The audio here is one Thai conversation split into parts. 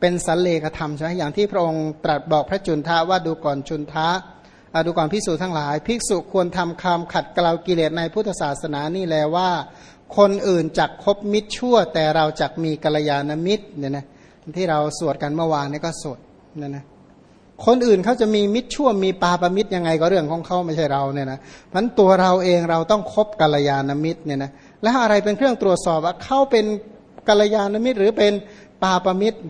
เป็นสันเลขธรรมใช่ไหมอย่างที่พระองค์ตรัสบอกพระจุนทะว่าดูก่อนจุนทะดูก่อนภิกษุทั้งหลาย ภิกษุควรทำคำขัดเกลากิเลสในพุทธศาสนานี่แลว่า คนอื่นจักคบมิตรชั่ว แต่เราจักมีกัลยาณมิตรเนี่ยนะที่เราสวดกันเมื่อวานนี่ก็สวดเนี่ยนะคนอื่นเขาจะมีมิตรชั่วมีปาปมิตรยังไงก็เรื่องของเขาไม่ใช่เราเนี่ยนะพันตัวเราเองเราต้องคบกัลยาณมิตรเนี่ยนะแล้วอะไรเป็นเครื่องตรวจสอบว่าเขาเป็นกัลยาณมิตร หรือเป็นปาปมิตร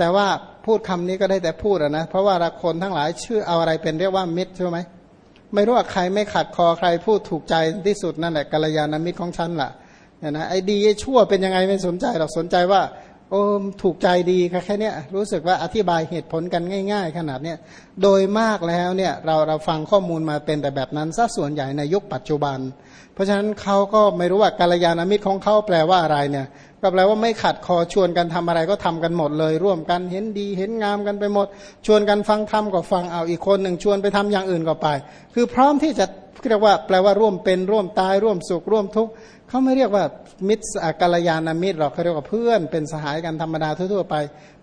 แต่ว่าพูดคำนี้ก็ได้แต่พูดนะเพราะว่าคนทั้งหลายชื่อเอาอะไรเป็นเรียกว่ามิตรใช่ไหมไม่รู้ว่าใครไม่ขัดคอใครพูดถูกใจที่สุดนั่นแหละกัลยาณมิตรของฉันล่ะเนี่ยนะไอ้ดีไอ้ชั่วเป็นยังไงไม่สนใจหรอกสนใจว่าโอ้ถูกใจดีแค่นี้รู้สึกว่าอธิบายเหตุผลกันง่าย ๆ ขนาดเนี้ยโดยมากแล้วเนี่ยเราเราฟังข้อมูลมาเป็นแต่แบบนั้นซะส่วนใหญ่ในยุคปัจจุบัน เพราะฉะนั้นเขาก็ไม่รู้ว่ากัลยาณมิตรของเขาแปลว่าอะไรเนี่ยก็แปลว่าไม่ขัดคอชวนกันทำอะไรก็ทำกันหมดเลย ร่วมกันเห็นดีเห็นงามกันไปหมด ชวนกันฟังธรรมก็ฟังเอาอีกคนหนึ่งชวนไปทำอย่างอื่นก็ไป คือพร้อมที่จะเรียกว่า แปลว่าร่วมเป็นร่วมตายร่วมสุขร่วมทุกข์เขาไม่เรียกว่ามิตรกัลยาณมิตรหรอกเขาเรียกว่าเพื่อนเป็นสหายกันธรรมดาทั่วๆไป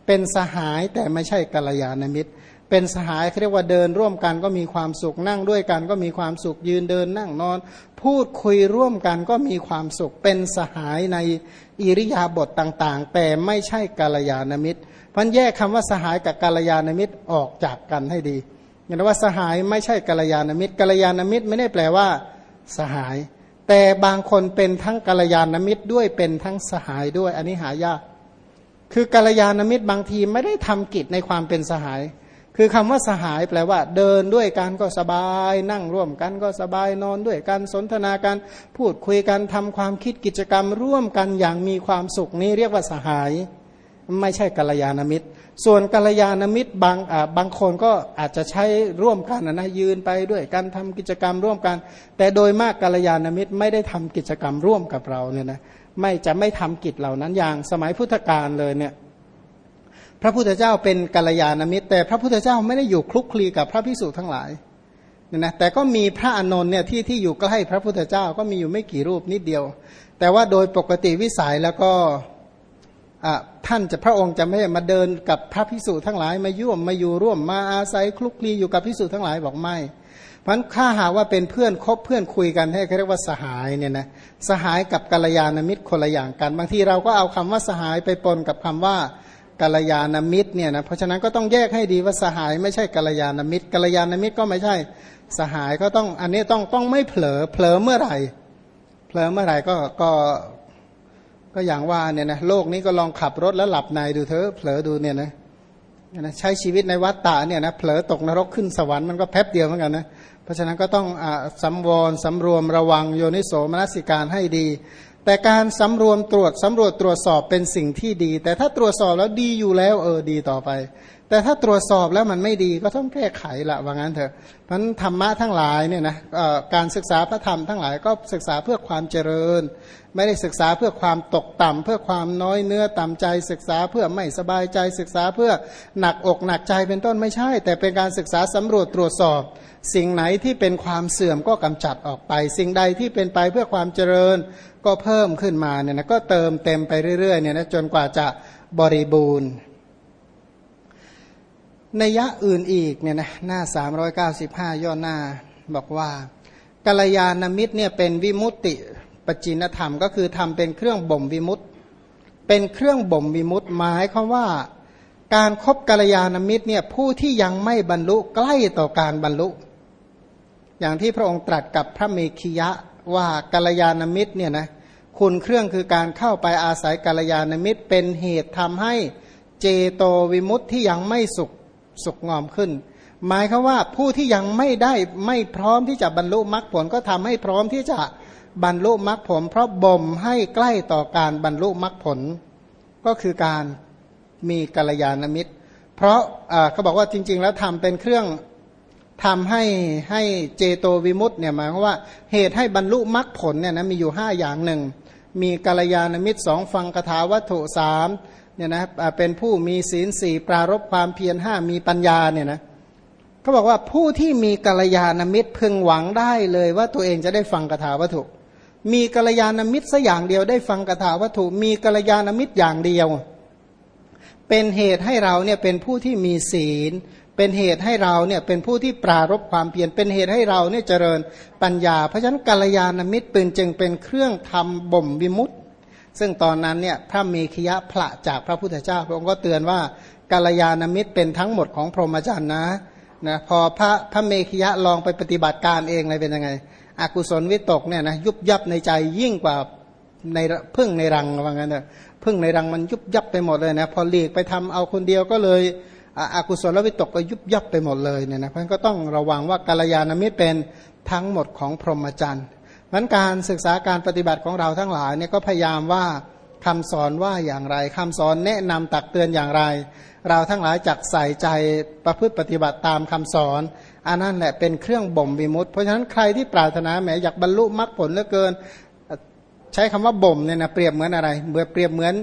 เป็นสหายแต่ไม่ใช่กัลยาณมิตร เป็นสหายเขาเรียกว่าเดินร่วมกันก็มีความสุขนั่งด้วยกันก็มีความสุขยืนเดินนั่งนอน พูดคุยร่วมกันก็มีความสุขเป็นสหายในอิริยาบถต่างๆ แต่ไม่ใช่กัลยาณมิตรพันแยกคำว่าสหายกับกัลยาณมิตรออกจากกันให้ดีอย่างว่าสหายไม่ใช่กัลยาณมิตรกัลยาณมิตรไม่ได้แปลว่าสหาย แต่บางคนเป็นทั้งกัลยาณมิตรด้วยเป็นทั้งสหายด้วย อันนี้หายาก คือกัลยาณมิตรบางทีไม่ได้ทำกิจในความเป็นสหาย คือคำว่าสหายแปลว่า เดินด้วยกันก็สบาย นั่งร่วมกันก็สบายนอนด้วยกันสนทนากันพูดคุยกันทำความคิดกิจกรรมร่วมกันอย่างมีความสุขนี้เรียกว่าสหาย ไม่ใช่กัลยาณมิตร ส่วนกัลยาณมิตรบางบางคนก็อาจจะใช้ร่วมกันนะยืนไปด้วยการทำกิจกรรมร่วมกัน แต่โดยมากกัลยาณมิตรไม่ได้ทำกิจกรรมร่วมกับเราเนี่ยนะไม่จะไม่ทำกิจเหล่านั้นอย่างสมัยพุทธกาลเลยเนี่ย พระพุทธเจ้าเป็นกัลยาณมิตร แต่พระพุทธเจ้าไม่ได้อยู่คลุกคลีกับพระพิสุทั้งหลายเนี่ยนะแต่ก็มีพระอนนท์เนี่ยที่ที่อยู่ใกล้พระพุทธเจ้าก็มีอยู่ไม่กี่รูปนิดเดียว แต่ว่าโดยปกติวิสัยแล้วก็ท่านจะพระองค์จะไม่มาเดินกับพระพิสุทั้งหลายมายุ่มมาอยู่ร่วมมาอาศัยคลุกคลีอยู่กับพิสุทั้งหลายบอกไม่เพราะข้าหาว่าเป็นเพื่อนคบเพื่อนคุยกันให้เขาเรียกว่าสหายเนี่ยนะสหายกับกัลยาณมิตรคนละอย่างกัน บางทีเราก็เอาคำว่าสหายไปปนกับคำว่า กัลยาณมิตรเนี่ยนะเพราะฉะนั้นก็ต้องแยกให้ดีว่าสหายไม่ใช่กัลยาณมิตรกัลยาณมิตรก็ไม่ใช่สหายก็ต้องอันนี้ต้องต้องไม่เผลอเผลอเมื่อไหร่เผลอเมื่อไหร่ก็ก็ก็อย่างว่าเนี่ยนะโลกนี้ก็ลองขับรถแล้วหลับในดูเถอะเผลอดูเนี่ยนะนะใช้ชีวิตในวัฏฏะเนี่ยนะเผลอตกนรกขึ้นสวรรค์มันก็แป๊บเดียวเหมือนกันนะเพราะฉะนั้นก็ต้องอสำวรสำรวมระวังโยนิโสมนสิการให้ดี แต่การสำรวมตรวจสำรวจตรวจสอบเป็นสิ่งที่ดี แต่ถ้าตรวจสอบแล้วดีอยู่แล้วเออดีต่อไป แต่ถ้าตรวจสอบแล้วมันไม่ดีก็ต้องแก้ไขละว่างั้นเถอะเพราะธรรมะทั้งหลายเนี่ยนะการศึกษาพระธรรมทั้งหลายก็ศึกษาเพื่อความเจริญ ไม่ได้ศึกษาเพื่อความตกต่ำเพื่อความน้อยเนื้อต่ำใจ ศึกษาเพื่อไม่สบายใจศึกษาเพื่อหนักอกหนักใจเป็นต้นไม่ใช่ แต่เป็นการศึกษาสำรวจตรวจสอบ สิ่งไหนที่เป็นความเสื่อมก็กำจัดออกไป สิ่งใดที่เป็นไปเพื่อความเจริญก็เพิ่มขึ้นมาเนี่ยนะก็เติมเต็มไปเรื่อยๆเนี่ยนะจนกว่าจะบริบูรณ์ ในยะอื่นอีกเนี่ยนะหน้า 395 ย่อหน้าบอกว่ากัลยาณมิตรเนี่ยเป็นวิมุตติปจินธรรม ก็คือทำเป็นเครื่องบ่มวิมุตเป็นเครื่องบ่มวิมุตหมายคำว่า การครบกัลยาณมิตรเนี่ยผู้ที่ยังไม่บรรลุใกล้ต่อการบรรลุ อย่างที่พระองค์ตรัสกับพระเมขียะว่ากัลยาณมิตรเนี่ยนะคุณเครื่องคือการเข้าไปอาศัยกัลยาณมิตร เป็นเหตุทำให้เจโตวิมุตที่ยังไม่สุข สุกงอมขึ้น หมายคือว่าผู้ที่ยังไม่ได้ไม่พร้อมที่จะบรรลุมรรคผลก็ทำให้พร้อมที่จะบรรลุมรรคผล เพราะบ่มให้ใกล้ต่อการบรรลุมรรคผล ก็คือการมีกัลยาณมิตร เพราะเขาบอกว่าจริง ๆ แล้วทำเป็นเครื่องทำให้ให้เจโตวิมุตต์เนี่ยหมายความว่าเหตุให้บรรลุมรรคผลเนี่ยนะมีอยู่ห้าอย่างหนึ่งมีกัลยาณมิตรสองฟังคาถาวัตถุสาม เนี่ยนะเป็นผู้มีศีลสี่ปรารบความเพียรห้ามีปัญญาเนี่ยนะเขาบอกว่าผู้ที่มีกัลยาณมิตรพึงหวังได้เลยว่าตัวเองจะได้ฟังคาถาวัตถุ มีกัลยาณมิตรสัอย่างเดียวได้ฟังคาถาวัตถุ มีกัลยาณมิตรอย่างเดียว เป็นเหตุให้เราเนี่ยเป็นผู้ที่มีศีล เป็นเหตุให้เราเนี่ยเป็นผู้ที่ปรารบความเพียรเป็นเหตุให้เราเนี่ยเจริญปัญญา เพราะฉะนั้นกัลยาณมิตรปืนจึงเป็นเครื่องทำบ่มวิมุตติ ซึ่งตอนนั้นเนี่ยพระเมขยะพระจากพระพุทธเจ้า พระองค์ก็เตือนว่ากัลยาณมิตรเป็นทั้งหมดของพรหมจรรย์นะนะพอพระพระเมขยะลองไปปฏิบัติการเองเลยเป็นยังไง อกุศลวิตกเนี่ยนะยุบยับในใจยิ่งกว่าในพึ่งในรังว่างั้นเถอะพึ่งในรังมันยุบยับไปหมดเลยนะพอหลีกไปทำเอาคนเดียวก็เลยอกุศลวิตกก็ยุบยับไปหมดเลยเนี่ยนะเพราะงั้นก็ต้องระวังว่ากาลยานามิตรเป็นทั้งหมดของพรหมจรรย์ มันการศึกษาการปฏิบัติของเราทั้งหลายเนี่ยก็พยายามว่าคำสอนว่าอย่างไรคำสอนแนะนำตักเตือนอย่างไร เราทั้งหลายจักใส่ใจประพฤติปฏิบัติตามคำสอนอันนั้นแหละเป็นเครื่องบ่มวิมุตต์เพราะฉะนั้นใครที่ปรารถนาแหมอยากบรรลุมรรคผลเหลือเกิน ใช้คำว่าบ่มเนี่ยนะเปรียบเหมือนอะไรเหมื่อเปรียบเหมือน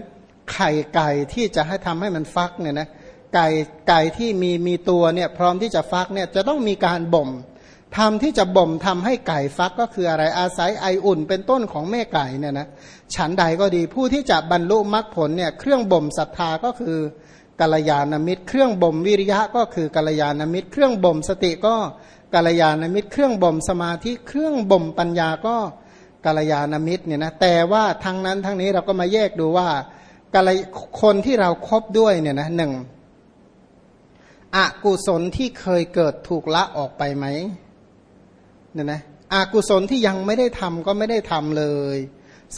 ไข่ไก่ที่จะให้ทำให้มันฟักเนี่ยนะไก่ไก่ที่มีมีตัวเนี่ยพร้อมที่จะฟักเนี่ยจะต้องมีการบ่ม ทำที่จะบ่มทำให้ไก่ฟักก็คืออะไรอาศัยไออุ่นเป็นต้นของแม่ไก่เนี่ยนะฉันใดก็ดีผู้ที่จะบรรลุมรรคผลเนี่ยเครื่องบ่มศรัทธาก็คือกัลยาณมิตร เครื่องบ่มวิริยะก็คือกัลยาณมิตร เครื่องบ่มสติก็กัลยาณมิตร เครื่องบ่มสมาธิเครื่องบ่มปัญญาก็กัลยาณมิตรเนี่ยนะแต่ว่าทั้งนั้นทั้งนี้เราก็มาแยกดูว่ากัลคนที่เราครบด้วยเนี่ยนะหนึ่งอกุศลที่เคยเกิดถูกละออกไปไหม เนี่ยนะอากุศลที่ยังไม่ได้ทำก็ไม่ได้ทำเลย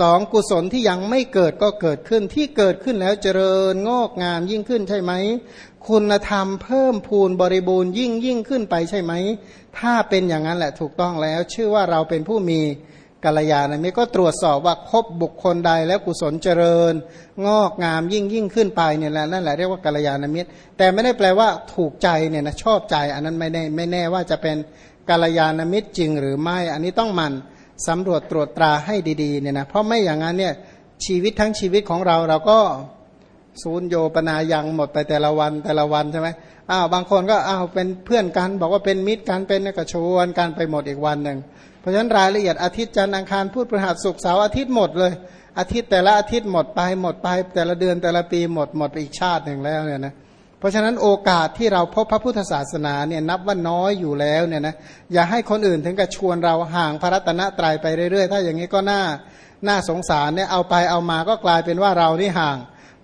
สองกุศลที่ยังไม่เกิดก็เกิดขึ้นที่เกิดขึ้นแล้วเจริญงอกงามยิ่งขึ้นใช่ไหม คุณธรรมเพิ่มพูนบริบูรณ์ยิ่งยิ่งขึ้นไปใช่ไหม ถ้าเป็นอย่างนั้นแหละถูกต้องแล้ว ชื่อว่าเราเป็นผู้มีกัลยาณมิตรก็ตรวจสอบว่าคบบุคคลใดแล้วกุศลเจริญ งอกงามยิ่งยิ่งขึ้นไปเนี่ยแหละนั่นแหละเรียกว่ากัลยาณมิตร แต่ไม่ได้แปลว่าถูกใจเนี่ยนะชอบใจ อันนั้นไม่แน่ไม่แน่ว่าจะเป็น กัลยาณมิตรจริงหรือไม่ อันนี้ต้องมันสำรวจตรวจตราให้ดีๆเนี่ยนะเพราะไม่อย่างนั้นเนี่ยชีวิตทั้งชีวิตของเราเราก็ศูนย์โยปนายังหมดไปแต่ละวันแต่ละวันใช่ไหมอ้าวบางคนก็อ้าวเป็นเพื่อนกัน บอกว่าเป็นมิตรกันเป็นกระชวนกันไปหมดอีกวันหนึ่งเพราะฉะนั้นรายละเอียดอาทิตย์จันทร์อังคารพูดประหัสสุกเสาร์อาทิตย์หมดเลย อาทิตย์แต่ละอาทิตย์หมดไปหมดไป แต่ละเดือนแต่ละปีหมดหมดไปอีกชาติหนึ่งแล้วเนี่ยนะ เพราะฉะนั้นโอกาสที่เราพบพระพุทธศาสนาเนี่ยนับว่าน้อยอยู่แล้วเนี่ยนะอย่าให้คนอื่นถึงกับชวนเราห่างพระรัตนตรัยไปเรื่อยๆ ถ้าอย่างนี้ก็น่าน่าสงสารเนี่ยเอาไปเอามาก็กลายเป็นว่าเรานี่ห่าง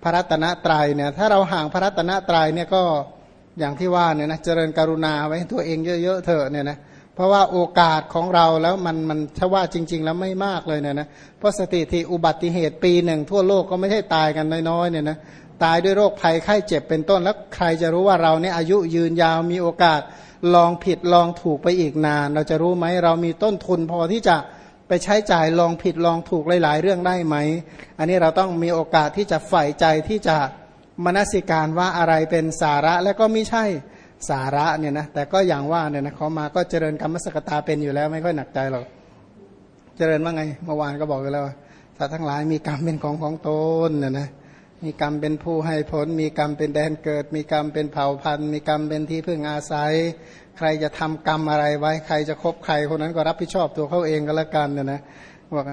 พระรัตนตรัยเนี่ยถ้าเราห่างพระรัตนตรัยเนี่ยก็อย่างที่ว่าเนี่ยนะเจริญกรุณาไว้ตัวเองเยอะๆเถอะเนี่ยนะเพราะว่าโอกาสของเราแล้วมันมันถ้าว่าจริง ๆ แล้วไม่มากเลยเนี่ยนะเพราะสติที่อุบัติเหตุปีหนึ่งทั่วโลกก็ไม่ใช่ตายกันน้อยๆเนี่ยนะ ตายด้วยโรคภัยไข้เจ็บเป็นต้น แล้วใครจะรู้ว่าเราเนี่ยอายุยืนยาวมีโอกาสลองผิดลองถูกไปอีกนาน เราจะรู้ไหมเรามีต้นทุนพอที่จะไปใช้จ่ายลองผิดลองถูกหลาย ๆ เรื่องได้ไหม อันนี้เราต้องมีโอกาสที่จะใฝ่ใจที่จะมนสิการว่าอะไรเป็นสาระและก็ไม่ใช่สาระเนี่ยนะแต่ก็อย่างว่าเนี่ยนะเขามาก็เจริญกรรมสกตาเป็นอยู่แล้วไม่ค่อยหนักใจหรอกเจริญว่าไงเมื่อวานก็บอกไปแล้วสัตว์ทั้งหลายมีกรรมเป็นของของตนเนี่ยนะ มีกรรมเป็นผู้ให้ผล มีกรรมเป็นแดนเกิด มีกรรมเป็นเผ่าพันธุ์ มีกรรมเป็นที่พึ่งอาศัย ใครจะทำกรรมอะไรไว้ ใครจะคบใครคนนั้นก็รับผิดชอบตัวเขาเองก็แล้วกันเนี่ยนะบอก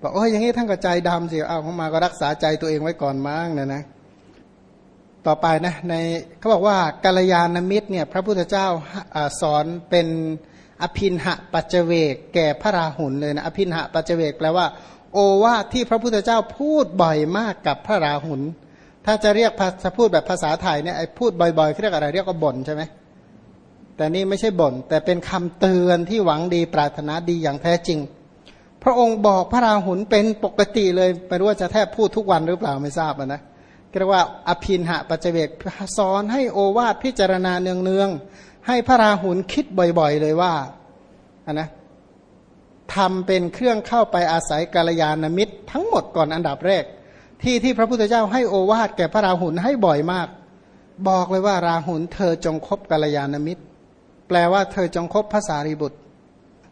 บอกโอ้ยอย่างนี้ท่านก็ใจดำสิเอาเข้ามาก็รักษาใจตัวเองไว้ก่อนมั้งเนี่ยนะ ต่อไปนะในเขาบอกว่ากัลยาณมิตรเนี่ยพระพุทธเจ้าสอนเป็นอภินหะปัจเจเวกแก่พระราหุลเลยนะอภินหะปัจเจเวกแปลว่า โอวาทที่พระพุทธเจ้าพูดบ่อยมากกับพระราหุล ถ้าจะเรียกถ้าพูดแบบภาษาไทยเนี่ยไอ้พูดบ่อยๆเรียกอะไรเรียกว่าบ่นใช่ไหมแต่นี่ไม่ใช่บ่น แต่เป็นคำเตือนที่หวังดีปรารถนาดีอย่างแท้จริง พระองค์บอกพระราหุลเป็นปกติเลยไม่รู้ว่าจะแทบพูดทุกวันหรือเปล่าไม่ทราบนะเรียกว่าอภินหะปัจเจกสอนให้โอวาทพิจารณาเนืองๆให้พระราหุลคิดบ่อยๆเลยว่าอันนะ ทำเป็นเครื่องเข้าไปอาศัยกาลยานมิตร ทั้งหมดก่อนอันดับแรก ที่ที่พระพุทธเจ้าให้โอวาทแก่พระราหุลให้บ่อยมาก บอกเลยว่าราหุลเธอจงคบกาลยานมิตร แปลว่าเธอจงคบภาษารีบุตร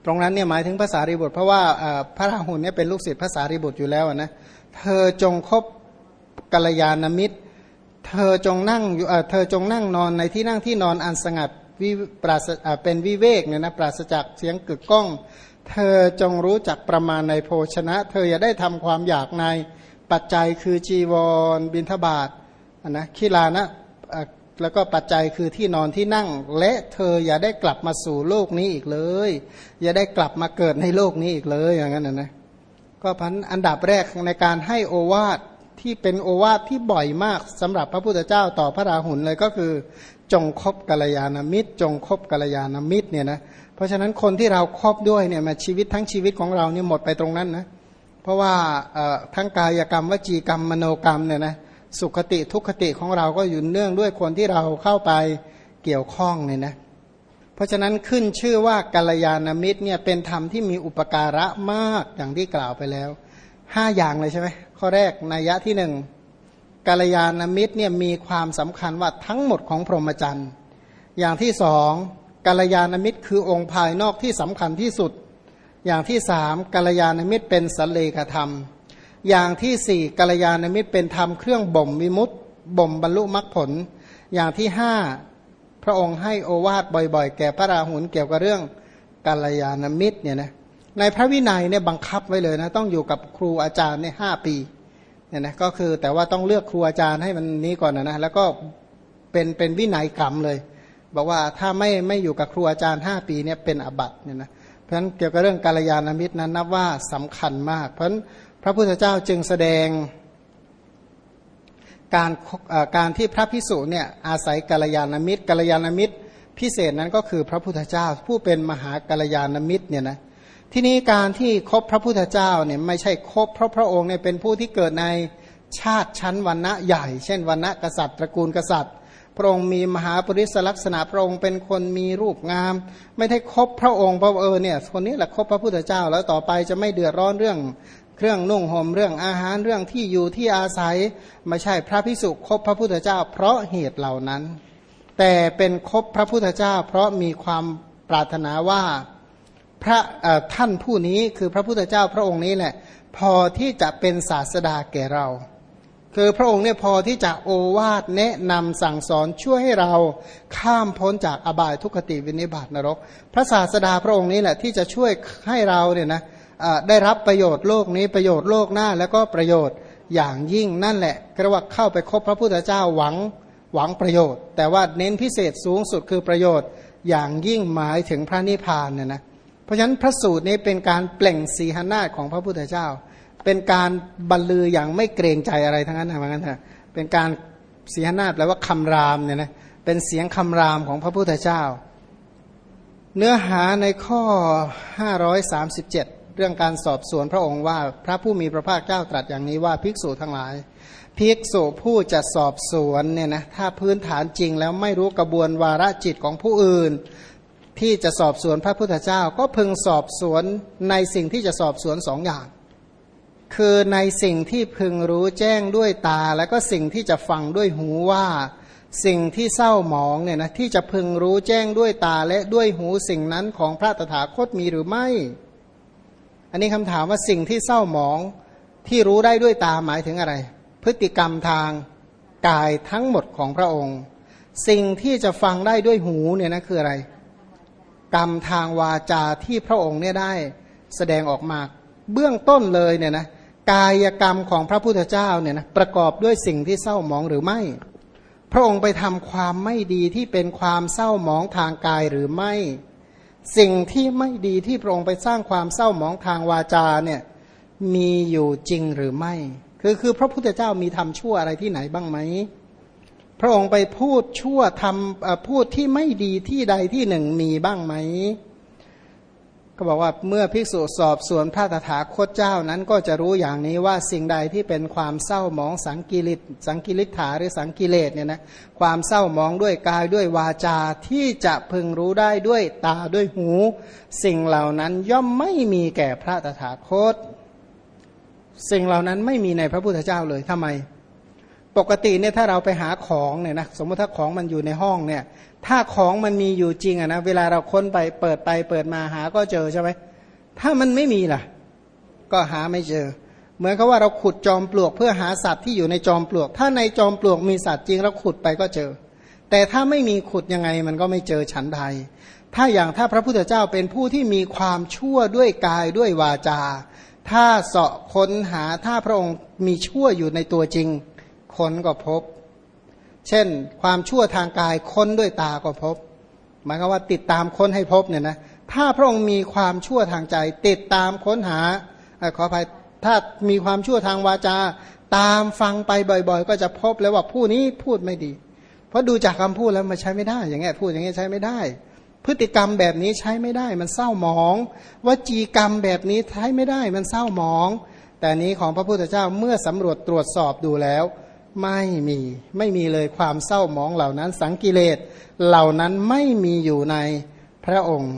ตรงนั้นเนี่ยหมายถึงภาษารีบุตร เพราะว่าพระราหุลเนี่ยเป็นลูกศิษย์ภาษารีบุตรอยู่แล้วนะเธอจงคบกาลยานมิตร เธอจงนั่งอยู่เธอจงนั่งนอนในที่นั่งที่นอนอันสงัดวิปราศเป็นวิเวกเนี่ยนะปราศจากเสียงกึกก้อง เธอจงรู้จักประมาณในโภชนะ เธออย่าได้ทำความอยากในปัจจัยคือจีวร บินทบาทนะคีลานะแล้วก็ปัจจัยคือที่นอนที่นั่ง และเธออย่าได้กลับมาสู่โลกนี้อีกเลย อย่าได้กลับมาเกิดในโลกนี้อีกเลยอย่างนั้นนะนะก็พันอันดับแรกในการให้โอวาท ที่เป็นโอวาทที่บ่อยมากสำหรับพระพุทธเจ้าต่อพระราหุลเลยก็คือ จงคบกัลยาณมิตร จงคบกัลยาณมิตรเนี่ยนะเพราะฉะนั้นคนที่เราครบด้วยเนี่ยมาชีวิตทั้งชีวิตของเราเนี่ยหมดไปตรงนั้นนะเพราะว่าทั้งกายกรรมวจีกรรมมโนกรรมเนี่ยนะสุขติทุกขติของเราก็อยู่เนื่องด้วยคนที่เราเข้าไปเกี่ยวข้องเนี่ยนะเพราะฉะนั้นขึ้นชื่อว่ากัลยาณมิตรเนี่ยเป็นธรรมที่มีอุปการะมากอย่างที่กล่าวไปแล้ว ห้าอย่างเลยใช่ไหมข้อแรกนัยยะที่หนึ่งกัลยาณมิตรเนี่ยมีความสำคัญว่าทั้งหมดของพรหมจรรย์อย่างที่สองกัลยาณมิตรคือองค์ภายนอกที่สำคัญที่สุด อย่างที่สามกัลยาณมิตรเป็นสัลเลขธรรม อย่างที่สี่กัลยาณมิตรเป็นธรรมเครื่องบ่มวิมุตต์บ่มบรรลุมรรคผล อย่างที่ห้าพระองค์ให้โอวาทบ่อยๆ แก่พระราหุลเกี่ยวกับเรื่องกัลยาณมิตรเนี่ยนะ ในพระวินัยเนี่ยบังคับไว้เลยนะต้องอยู่กับครูอาจารย์เนี่ยห้าปีเนี่ยนะก็คือแต่ว่าต้องเลือกครูอาจารย์ให้มันนี้ก่อนนะนะแล้วก็เป็นเป็นวินัยกรรมเลย บอกว่าถ้าไม่ไม่อยู่กับครูอาจารย์ห้าปีเนี่ยเป็นอบัตเนี่ยนะเพราะฉะนั้นเกี่ยวกับเรื่องกาลยานามิตรนั้นนับว่าสำคัญมาก เพราะฉะนั้นพระพุทธเจ้าจึงแสดงการการที่พระพิสุเนี่ยอาศัยกาลยานามิตรกาลยานามิตร พิเศษนั้นก็คือพระพุทธเจ้าผู้เป็นมหากาลยานามิตรเนี่ยนะ ที่นี้การที่คบพระพุทธเจ้าเนี่ยไม่ใช่คบเพราะพระองค์เนี่ยเป็นผู้ที่เกิดในชาติชั้นวันณะใหญ่ เช่นวันณะกษัตริย์ตระกูลกษัตริย์ พระองค์มีมหาปริศลักษณะพระองค์เป็นคนมีรูปงาม ไม่ได้คบพระองค์เพราะเออเนี่ยคนนี้แหละคบพระพุทธเจ้า แล้วต่อไปจะไม่เดือดร้อนเรื่องเครื่องนุ่งห่มเรื่องอาหารเรื่องที่อยู่ที่อาศัยไม่ใช่พระพิสุคบพระพุทธเจ้า เพราะเหตุเหล่านั้น แต่เป็นคบพระพุทธเจ้า เพราะมีความปรารถนาว่า พระท่านผู้นี้คือพระพุทธเจ้าพระองค์นี้แหละ พอที่จะเป็นศาสดาแก่เรา คือพระองค์เนี่ยพอที่จะโอวาทแนะนำสั่งสอนช่วยให้เราข้ามพ้นจากอบายทุกขติวินิบาตนรก พระศาสดาพระองค์นี้แหละที่จะช่วยให้เราเนี่ยนะได้รับประโยชน์โลกนี้ประโยชน์โลกหน้าแล้วก็ประโยชน์อย่างยิ่งนั่นแหละกระว่าเข้าไปคบพระพุทธเจ้าหวังหวังประโยชน์ แต่ว่าเน้นพิเศษสูงสุดคือประโยชน์อย่างยิ่งหมายถึงพระนิพพานเนี่ยนะ เพราะฉะนั้นพระสูตรนี้เป็นการเปล่งสีหนาฏของพระพุทธเจ้า เป็นการบรรลืออย่างไม่เกรงใจอะไรทั้งนั้นนะว่างั้นเถอะเป็นการสีหนาฏแปลว่าคำรามเนี่ยนะเป็นเสียงคำรามของพระพุทธเจ้า เนื้อหาในข้อ 537 เรื่องการสอบสวนพระองค์ว่าพระผู้มีพระภาคเจ้าตรัสอย่างนี้ว่าภิกษุทั้งหลายภิกษุผู้จะสอบสวนเนี่ยนะถ้าพื้นฐานจริงแล้วไม่รู้กระบวนวาระจิตของผู้อื่น ที่จะสอบสวนพระพุทธเจ้า ก็พึงสอบสวนในสิ่งที่จะสอบสวนสองอย่าง คือในสิ่งที่พึงรู้แจ้งด้วยตา แล้วก็สิ่งที่จะฟังด้วยหูว่า สิ่งที่เศร้าหมองเนี่ยนะที่จะพึงรู้แจ้งด้วยตาและด้วยหูสิ่งนั้นของพระตถาคตมีหรือไม่ อันนี้คำถามว่าสิ่งที่เศร้าหมองที่รู้ได้ด้วยตาหมายถึงอะไร พฤติกรรมทางกายทั้งหมดของพระองค์ สิ่งที่จะฟังได้ด้วยหูเนี่ยนะคืออะไร กรรมทางวาจาที่พระองค์เนี่ยได้แสดงออกมาเบื้องต้นเลยเนี่ยนะกายกรรมของพระพุทธเจ้าเนี่ยนะประกอบด้วยสิ่งที่เศร้าหมองหรือไม่ พระองค์ไปทำความไม่ดีที่เป็นความเศร้าหมองทางกายหรือไม่ สิ่งที่ไม่ดีที่พระองค์ไปสร้างความเศร้าหมองทางวาจาเนี่ยมีอยู่จริงหรือไม่ คือคือพระพุทธเจ้ามีทำชั่วอะไรที่ไหนบ้างไหม พระองค์ไปพูดชั่วทำพูดที่ไม่ดีที่ใดที่หนึ่งมีบ้างไหมก็บอกว่าเมื่อภิกษุสอบสวนพระตถาคตเจ้านั้นก็จะรู้อย่างนี้ว่าสิ่งใดที่เป็นความเศร้าหมองสังกิริตสังกิริฐาหรือสังกิเลสเนี่ยนะความเศร้าหมองด้วยกายด้วยวาจาที่จะพึงรู้ได้ด้วยตาด้วยหู สิ่งเหล่านั้นย่อมไม่มีแก่พระตถาคต สิ่งเหล่านั้นไม่มีในพระพุทธเจ้าเลยทำไม ปกติเนี่ยถ้าเราไปหาของเนี่ยนะสมมติถ้าของมันอยู่ในห้องเนี่ย ถ้าของมันมีอยู่จริงอะนะเวลาเราค้นไปเปิดไปเปิดมาหาก็เจอใช่ไหมถ้ามันไม่มีล่ะ ก็หาไม่เจอ เหมือนกับว่าเราขุดจอมปลวกเพื่อหาสัตว์ที่อยู่ในจอมปลวก ถ้าในจอมปลวกมีสัตว์จริงเราขุดไปก็เจอ แต่ถ้าไม่มีขุดยังไงมันก็ไม่เจอฉันใดถ้าอย่างถ้าพระพุทธเจ้าเป็นผู้ที่มีความชั่วด้วยกายด้วยวาจา ถ้าเสาะค้นหาถ้าพระองค์มีชั่วอยู่ในตัวจริง คนก็พบ เช่น ความชั่วทางกายค้นด้วยตาก็พบ หมายความว่าติดตามค้นให้พบเนี่ยนะถ้าพระองค์มีความชั่วทางใจ ติดตามค้นหาอขออภัยถ้ามีความชั่วทางวาจา ตามฟังไปบ่อย ๆ ก็จะพบแล้วว่าผู้นี้พูดไม่ดี เพราะดูจากคำพูดแล้วมันใช้ไม่ได้ อย่างเงี้ยพูดอย่างเงี้ยใช้ไม่ได้ พฤติกรรมแบบนี้ใช้ไม่ได้ มันเศร้าหมองวจีกรรมแบบนี้ใช้ไม่ได้ มันเศร้าหมอง แต่นี้ของพระพุทธเจ้าเมื่อสำรวจตรวจสอบดูแล้ว ไม่มีไม่มีเลยความเศร้าหมองเหล่านั้น สังกิเลสเหล่านั้นไม่มีอยู่ในพระองค์